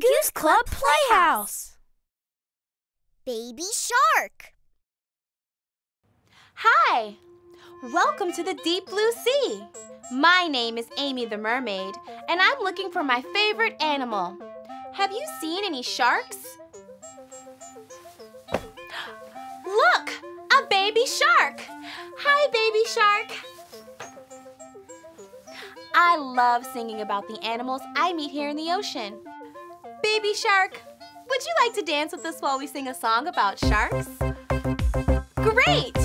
Goose Club Playhouse. Baby Shark. Hi! Welcome to the deep blue sea. My name is Amy the Mermaid, and I'm looking for my favorite animal. Have you seen any sharks? Look! A baby shark! Hi, baby shark! I love singing about the animals I meet here in the ocean. Baby shark, would you like to dance with us while we sing a song about sharks? Great!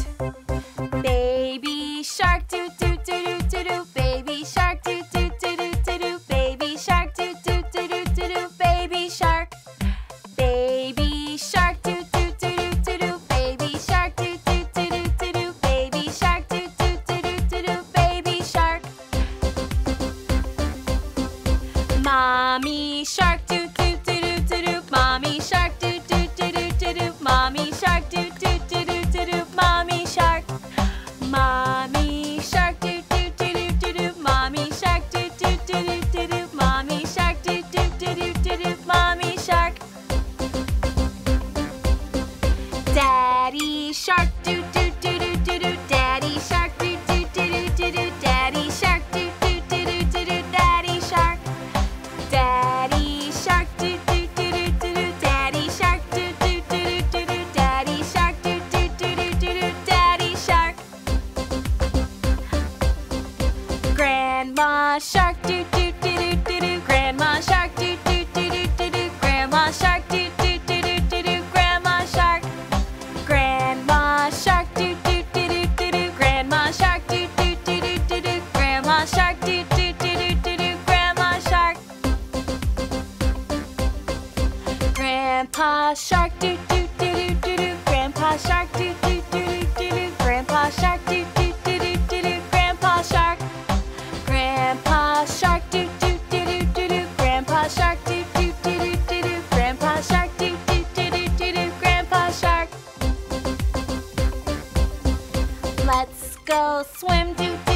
Baby shark do do do do do do baby shark do do do do do do baby shark do do do do do do baby shark baby shark do do do do do do baby shark do do do do do do baby shark do do do do do do baby shark Mommy shark Grandpa shark do do do do do do grandpa shark do do do do do do grandpa shark do do do do do do grandpa shark Grandpa shark do do do do do do grandpa shark do do do do do do grandpa shark do do do do do do grandpa shark Let's go swim do do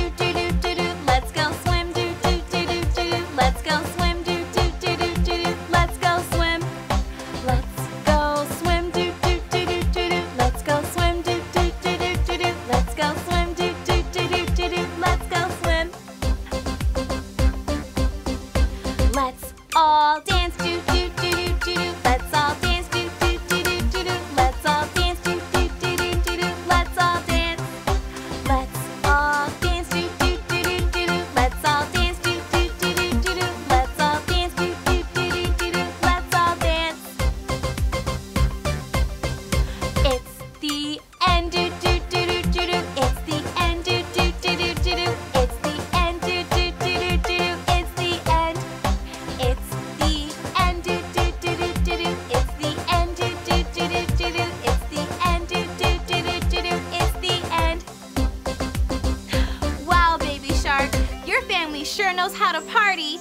sure knows how to party.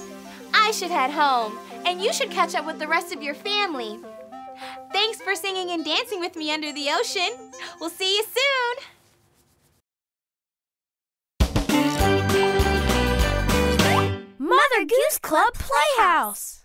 I should head home, and you should catch up with the rest of your family. Thanks for singing and dancing with me under the ocean. We'll see you soon. Mother Goose Club Playhouse.